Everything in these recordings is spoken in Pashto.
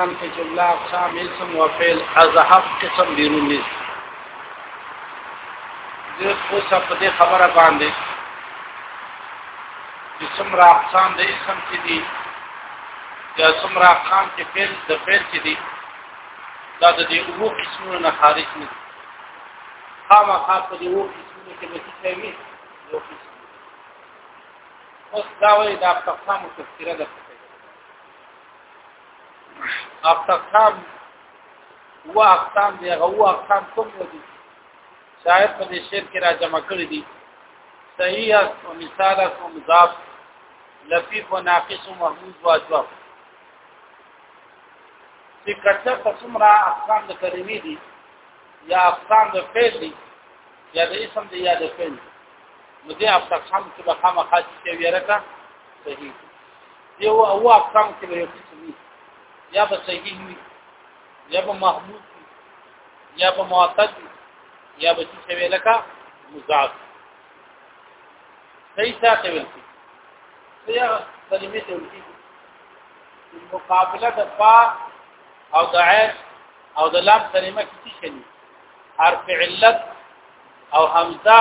کم کې جمله اقسام اسم او فعل ازحف قسم بیرون دي زه خو څه په دې خبره باندې چې څومره اقسام د اسم کې دي یا څومره اقسام کې فعل د فعل کې دي دا د دې اوو قسمونو نه خارج نه دي خامخا په دې اوو قسمونو کې به څه وي یو قسم اوس دا وایي دا اقسام تفسیره ده اقسام و اقسام دی هغه و اقسام کوم دي شاید په دې شعر کې را جمع کړی دي صحیح او مثال او مضاف لفیف و ناقص و محمود و اجواب چې کچا څومره اقسام د کلمې دي یا اقسام د فعل دي یا د اسم دي یا د فعل نو دې اقسام کې به خامخا چې ویره کا صحیح یو او اقسام کې به یو قسم وي یا به صحیح وي یا به محمود وي یا به معتد وي یا به چې ویل کا مضاف صحیح ساته ویل کی یا کلمې ته ویل کی مقابله د فا او د عین او د لام کلمه کې څه شي حرف علت او همزه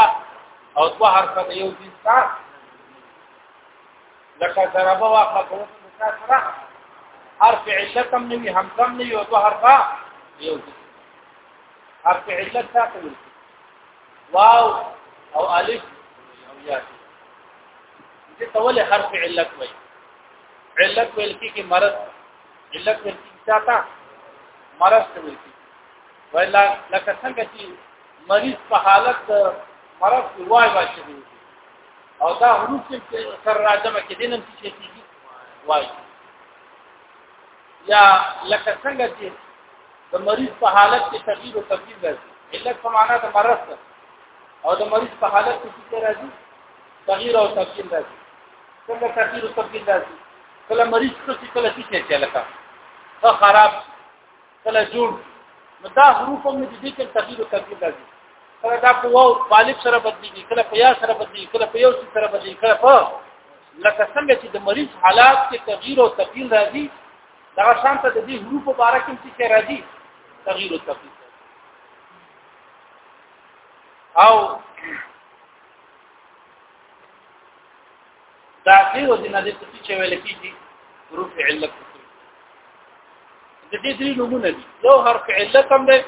او دوه حرف د یو جنس لکه ضربه واخله کوم مثال سره حرف علت هم نوي همزه هم نوي او دوه حرفه یو دي حرف علت تاسو واو او الف او یا دي ته ولې حرف علت وایي علت ویل کیږي مرض علت ویل کیږي چاته مرض ته ویل کیږي ولا لکه څنګه چې مریض په حالت مرض کې وای واشي او دا حروف چې سر راځم کې دینم چې کیږي وای یا لکه څنګه چې د مریض په حالت کې تغییر او تبديل راځي علت په معنا د مرض او د مریض په حالت کې څه راځي تغییر او تبديل راځي څنګه تغییر او تبديل راځي کله مریض څه کله څه چې لکه خراب کله جوړ نو دا حروف هم د دې کې تغییر او تبدیل راځي کله دا په واو طالب سره بدلېږي کله په یا سره بدلېږي کله په یو سره بدلېږي کله په لکه څنګه چې د مریض حالات کې تغییر او تبدیل راځي دا شان ته د دې حروف په اړه کې څه راځي تغییر او تبدیل او تعقیر او جنا دې څه چې ویل کیږي حروف علت د دې درې نمونه دي یو حرف علت هم دی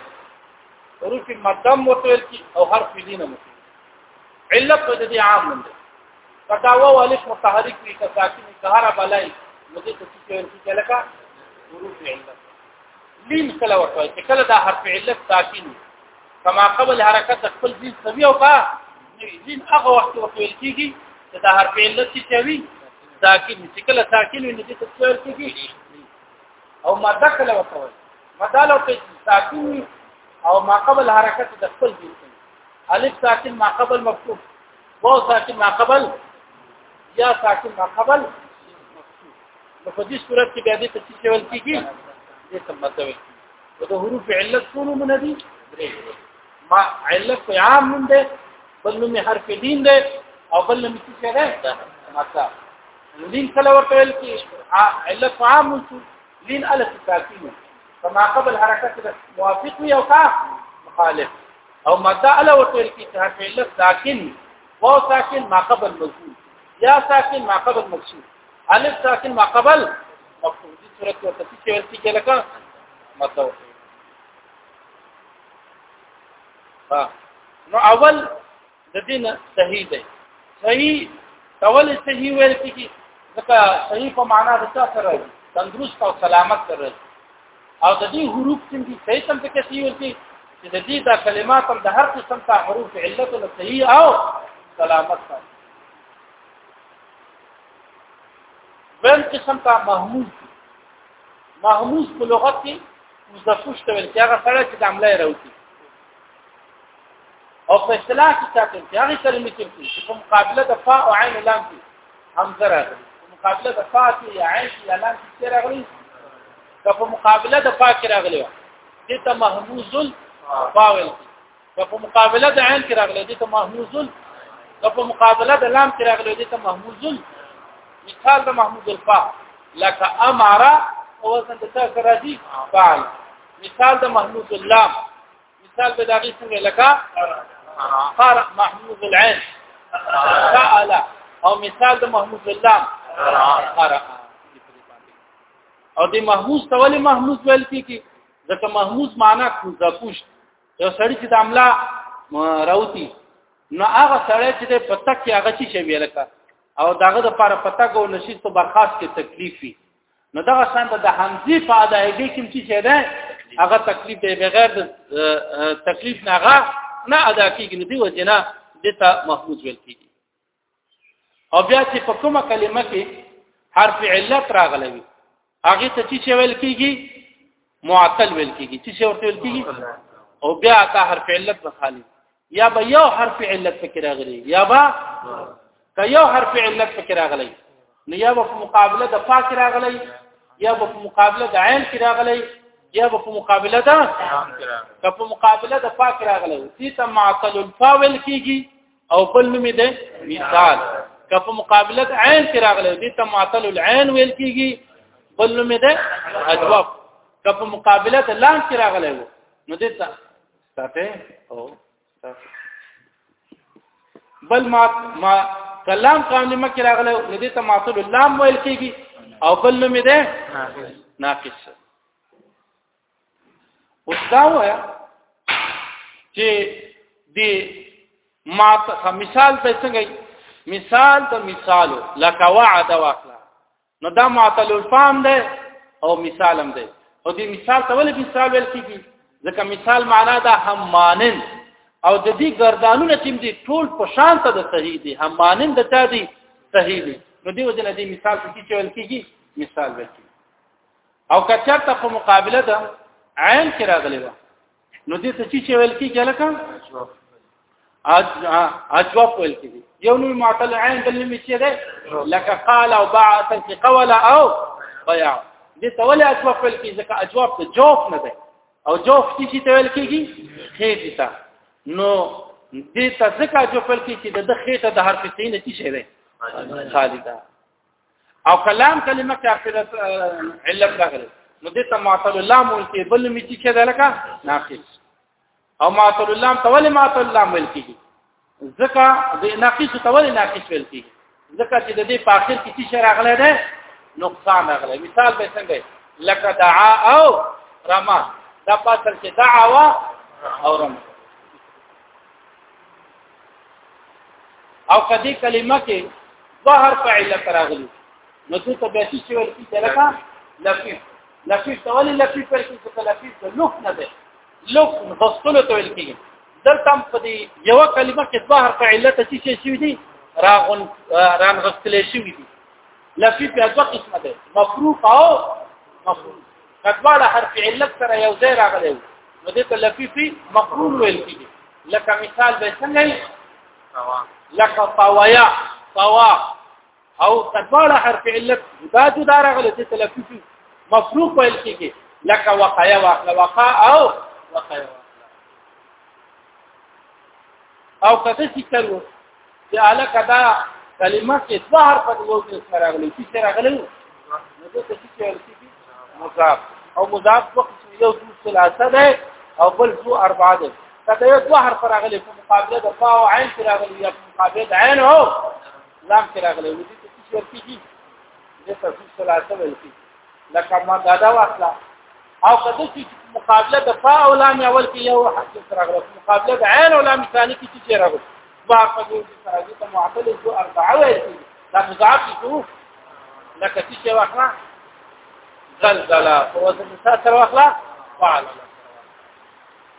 حروف مدم وتویل کی او حرف دینه مو علت د دې عام نه دی کدا و الف متحرک وی کا ساکن سهارا بلای نو دې څه چې ویل کیږي لکه حروف علت لین کله وتویل کله دا حرف علت ساکن وی کما قبل حرکت خپل دین سوي او کا نوی دین هغه وخت وکول کیږي چې دا حرف علت چې چوي ساکن چې کله ساکن وي نو دې تفسیر کیږي او ما دخل وکول مدالو کې ساکن او ما قبل حرکت د خپل دین الف ساکن ما قبل مفتوح واو ساکن ما قبل یا ساکن ما قبل نو په دې صورت کې بیا دې تفسیر کیږي دې سمته وي د حروف علت څو نمونه دي درې ما علت په عام نوم ده بل نوم حرف دین ده او بل نوم څه ده ماته لین کله ورته ویل کی علت په عام نوم لین الف ساکن فما قبل حرکت موافق وي او کا مخالف او ماده الا ورته ویل کی حرف علت ساکن واو ساکن ما قبل مجهول یا ساکن ما قبل مجهول الف ساکن ما قبل مفعول دي صورت او تفصیل کې ورتي کې لکه متو ها نو اول د دین صحیح دی صحیح اول صحیح ویل کیږي ځکه صحیح په معنا د څه سره دی تندرست او سلامت سره دی او د دې حروف چې دي صحیح تم څه کوي ورته چې د دې دا کلمات هم د هر قسم ته حروف علت او صحیح او سلامت سره بل قسم ته محمود محمود په لغت کې مزفوش ته ویل کېږي سره چې د عمله راوتی او په اصطلاح کې چاته چې هغه کلمې کې چې په مقابله د فاء او عین لام کې همزه راغلي په مقابله د فاء کې یا عین یا لام کې راغلي که په مقابله د فاء کې راغلي دي ته محموز الفاول که په مقابله د عین کې راغلی دي ته محموزل که په مقابله د لام کې راغلی دي ته محموزل مثال د محمود الفا لك امر او وزن د څه سره دي فعل مثال د محمود اللام مثال به داغي څنګه لکه قرأ محمود العين سأل او مثال د محمود اللام قرأ او د محمود تولې محمود ویل کیږي ځکه محمود معنی کوزه پوښت یو سړی چې د املا راوتی نو هغه سړی چې په تک کې هغه چې شوی لکه او داغه د پاره په تک او نشي ته برخاست کې تکلیف وي نو دغه شان د حمزه په ادایګي کې چې شه ده هغه تکلیف دی بغیر د تکلیف نه هغه نه ادا کیږي نو دی وجنه دته محفوظ ویل کیږي او بیا چې په کومه کلمه کې حرف علت راغلی وي هغه ته چې ویل کیږي معطل ویل کیږي چې ورته ویل کیږي او بیا تا حرف علت بخالي یا به یو حرف علت فکر راغلی یا به که یو حرف علت فکر راغلی نو یا به مقابله د فا کې راغلی یا به مقابله د عین کې راغلی یا په مقابله ده که په مقابله د فاک راغلی دي ته معطل الفاول کیږي او بل نوم دی مثال که په مقابله عین کې راغلی دي ته معطل العين ویل کیږي بل نوم دی اجواب که په مقابله لام کې راغلی وو نو دې ته ساته او بل ما ما کلام قانون مکه راغله ندی ته معطل اللام ویل کیږي او بل نوم دی ناقص اوس دا وایا چې د ماته مثال په څنګه مثال د مثالو لکه وعده واخلا نو دا معطل الفام ده او مثال هم ده او دې مثال ته ولې مثال ویل کیږي ځکه مثال معنا دا هم مانن او د دې گردانونه چې دې ټول په شان ته د صحیح دي هم مانن د تا دي صحیح دي نو دې وجه نه دې مثال څه چې ویل کیږي مثال ویل کیږي او کچرته په مقابله ده عین کې راغلی و نو دې څه چې ویل کې کلکه اجواب ویل کې یو نو معطل عین بل می چې ده لك قال او بعث في قول او ضياع دې ته ولې اجواب ویل کې ځکه اجواب ته جواب نه ده او جواب چې ته ویل کېږي خېټه تا نو دې ته ځکه اجواب ویل کې چې د خېټه د حرف سین چې شي ده خالدا او کلام کلمه کافر علت راغله نو دې ته معطل الله مول کې بل می چې کېده لکه ناقص او معطل الله ته ولې معطل الله مول کې ځکه د ناقص ته ولې ناقص ویل کې ځکه چې د دې په اخر کې څه راغله ده نقصان راغله مثال به څنګه لکه دعا او رما دا پاتل چې دعوا او رما او کدی کلمه کې ظاهر په علت راغلی نو ته ته به چې ول کی تلکا لفیف لفیف ته ولې لفیف پر کې څه لفیف ته لوف نه ده لوف غسل ته ول کېږي دلته په دې یو کلمه کې ظاهر په علت چې شي شي دي راغون ران غسل شي دي لفیف یو قسمه ده مفروق او مفروق کډواله حرف علت سره یو ځای راغلی نو دې ته لفیفي مقرون ویل کیږي لکه مثال به څنګه لکه طوایا طوا او کډواله حرف علت دا جدا راغلی دې ته لفیفي مفروق ویل کیږي لکه وقایا واقع وقا او وقایا او کده چې کلو چې اله کدا کلمه کې ظاهر په دوه کې سره غلي چې سره غلي نو ته څه چې ول کې مضاف او مضاف په قسم یو څو ثلاثه ده او بل څو اربعه ده کدا یو ظاهر پر غلي په مقابله د فا او عین سره غلي یا په مقابله د عین او لام سره غلي نو ته څه چې ول کې دې څه ثلاثه ول کې لکه ما دا دا واخلا او کده چې مقابله د فا او لام اول کې یو حرف سره غلط مقابله د عین او لام ثاني کې چې راغلی ما په دې سره دې معادل جو اربعه وایي دا مضاعف شو لکه چې واخلا زلزلہ او زلزلہ سره واخلا فعل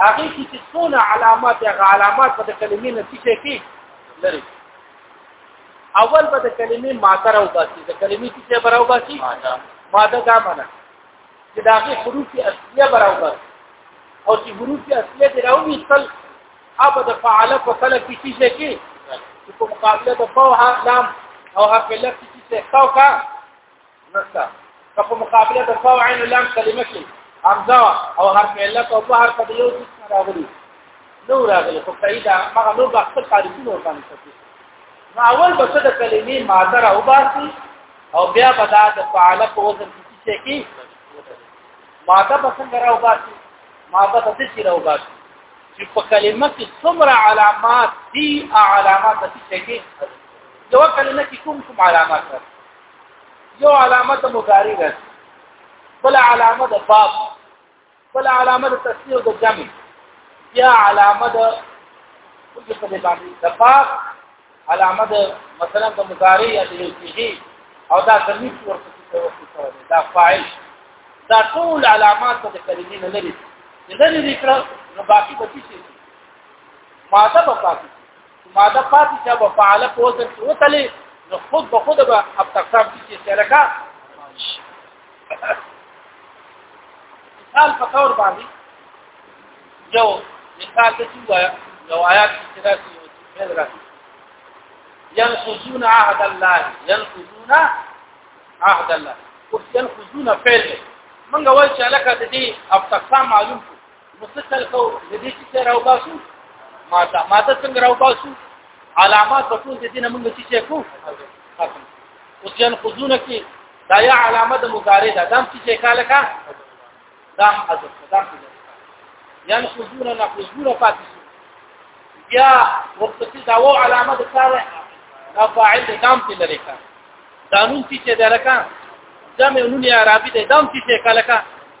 هغه چې څونه علامات یا علامات په کلمې نه څه کې لري اول به د کلمې ماده راو باسي د کلمې څه به راو باسي ماده دا معنا چې دا غي حروف اصليه به راو باسي او چې حروف اصليه دی راو مثل هغه د فعل په کل کې څه کې په مقابله د فوها لام او هغه لفظ چې څه کا نشته په مقابله د فاو عین لام کلمه کې حمزه او حرف علت او په حرف د یو څه راغلي نو راغلي خو پیدا هغه نو بحث تعریفونه وکړي نو اول به څه د کلمې ماده را وباسي او بیا به دا د فعال په وزن کې څه کې ماده به څنګه را وباسي ماده به څه را وباسي چې په کلمه کې څومره علامات دي علامات څه کې یو کلمه کې کوم کوم علامات دي یو علامه د مضارع ده بل علامه د باب بل علامه د تسنیه او د جمع یا علامه د کوم څه دی باندې د باب علامه د مثلا د مضارع یا د یوسیږي او دا تمیز ورته څه دا فاعل دا ټول علامات د کلمې نه لري لري ذکر نو باقي به څه شي ماده به پاتې ماده پاتې چې په فعاله په وزن کې وتلې نو خود به خود به اب تقسیم کې چې لکه مثال په تور باندې یو مثال د څه وایا یو آیات چې راځي یو فعل راځي ينقضون عهد الله ينقضون عهد الله او ينقضون فعل منګه وای چې لکه د دې اب تقسیم معلوم مستقل کو د دې چې راو باسو ماده ماده څنګه راو باسو علامات په ټول دې نه موږ چې کو اوس جن خذونه کې دا یا علامه د مضارع ده دام چې کاله کا دام حذف دام یان خذونه نه خذونه پاتې یا ورپسې دا و علامه د کاله دا فاعل د دام کې لري کا دانون چې درکا جمع نون عربي د دام چې کاله کا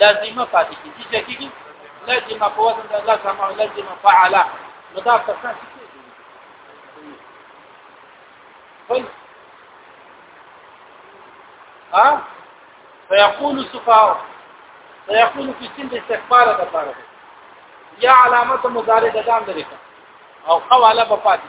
لازمه پاتې کیږي چې کیږي لازمه په وزن د الله سمع لازمه فعل نو دا په څه کې وي ها فيقول سفاو فيقول في سند استقبال د پاره یا علامت مضارع د دام درې او قواله په پاتې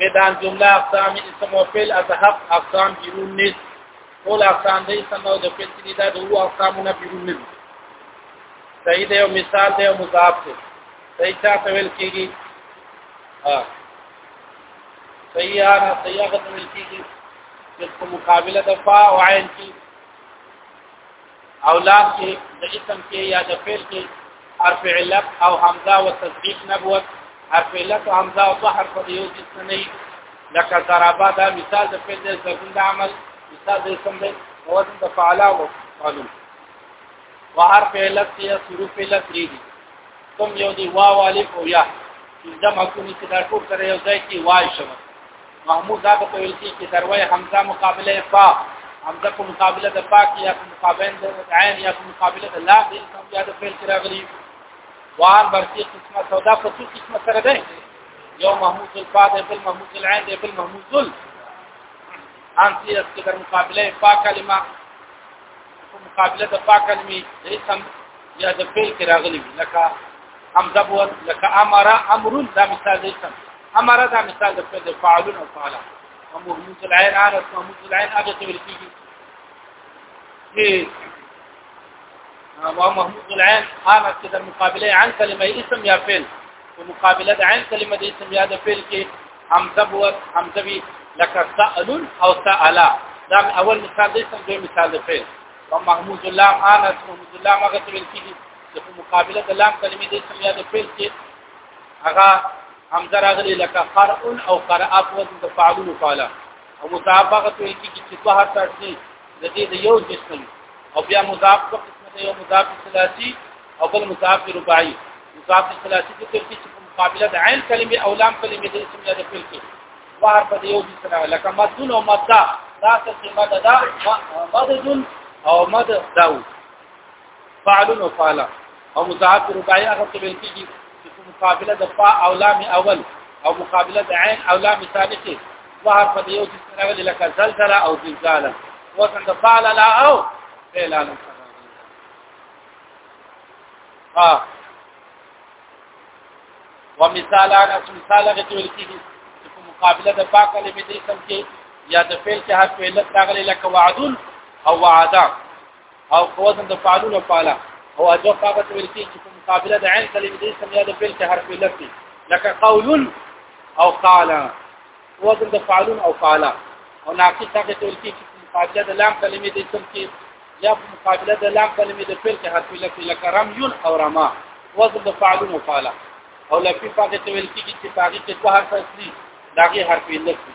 بدان جمله اقسام اسم او فعل اتحق اقسام بیرون نس ټول اقسام د اسم او د فعل کې دا دوه اقسامونه بیرون نس صحیح دی او مثال دی او مضاف دی صحیح چا ته ویل کېږي ها صحیح انا صحیح هغه ته ویل کېږي چې په مقابله د فا او عین کې او لام کې د اسم کې یا د فعل کې حرف علت او حمزه او تصدیق نبوت حرف علت او حمزه او ظهر په یو جنس نه لکه ضربا دا مثال د فعل د سکون د عمل مثال د اسم دی وزن د فعل او قالو وحرف علت یا حروف علت لري کوم یو دی واو الف او یا جمع کوي چې دا ټول سره یو ځای کې وای شوه محمود دا په ویل کې چې دروي حمزه مقابله فا حمزه په مقابله د فا کې یا په مقابله د عین یا په مقابله د لام دې کوم یاد فعل کې راغلي وان برتی قسمه سودا په څو قسمه سره ده یو محمود الفا ده بل محمود العین ده بل محمود ال ان دې اس کې د مقابله فا کلمه په مقابله د فا کلمې دې سم یا د فعل کې راغلي لکه حمزه بو لکه امر امر دا مثال دې سم امر دا مثال د فعل فاعلون او فاعل او مهموس العين على مهموس العين هغه څه ویل کیږي ومهموس العين هغه چې د مقابله عن کلمه اسم یا فعل په مقابله د عین کلمه د اسم یا د فعل کې همزه بو همزه وی لکه سالون او سالا دا اول مثال د اسم دوی مثال د فعل او محمود الله انا محمود الله مغه تل کیږي چې په مقابله د لام کلمې د اسم یا د فعل کې هغه همزه راغلی لکه قرء او قرأ په وزن د فعلونو فعلا او مطابقت ویل کېږي چې په هر څه کې د دې د یو جسم او بیا مضاف په قسمت یو مضاف ثلاثي او بل مضاف رباعي مضاف ثلاثي د ترکي چې په مقابله د عین کلمې او لام کلمې د اسم یا د فعل کې وهر په یو جسم لکه مدون او مدا دا څه مددا مددون او مد داو فعلن او فعل او مضاعف رباعي هغه څه ویل کیږي چې مقابله د فا او لام اول او مقابله د عین او لام ثاني کې ظهر په یو چې راغلي لکه زلزلہ او زلزال وزن د فعل لا او فعل لا ها ومثالان مثال هغه چې ویل کیږي چې مقابله د فا کلمې دې سم کې یا د فعل کې حرف علت راغلي لکه وعدون او وعدا او قوزن د فعلون فعلا او اجو قابت ویل کی چې په مقابله د عین کلمې د اسم یا د فعل کې حرف علت دی لکه قول او قال وزن د فعلون او فعلا او ناقص هغه ته ویل کی چې په مقابله د لام کلمې د اسم کې یا په مقابله د لام کلمې د فعل کې حرف علت دی لکه رميون او رما وزن د فعلون او فعلا او لفی هغه ته ویل کی چې هغه کې دوه حرف اصلي داغه حرف علت دی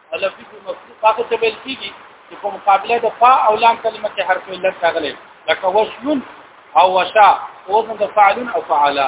لفظ مفصول هغه ته ویل کیږي چې په مقابله د فا او لام کلمه کې حرف علت راغلی لکه وشلون او وشا وزن د فعلون او فعلا